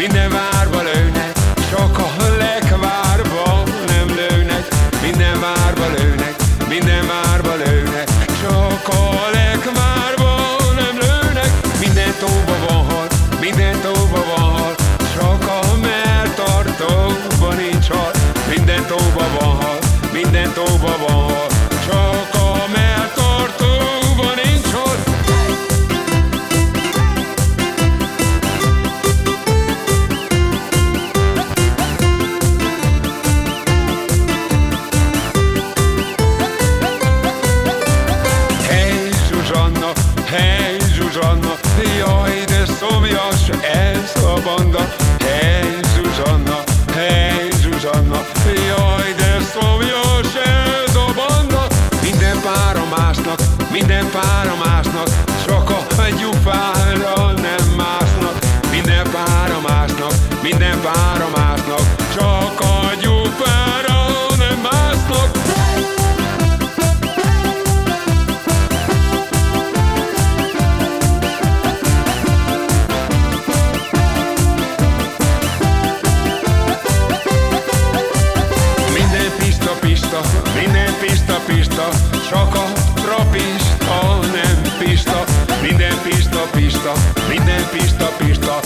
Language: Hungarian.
mi ne vár. Hely Zsuzsanna, jaj de szomjas ez a banda. Hely Zsuzsanna, hely Zsuzsanna, jaj de szomjas ez a banda. Minden pára másnak, minden pára másnak, csak a gyufára Pista, Pista, csak a trapista, nem Pista, minden Pista, Pista, minden Pista, Pista,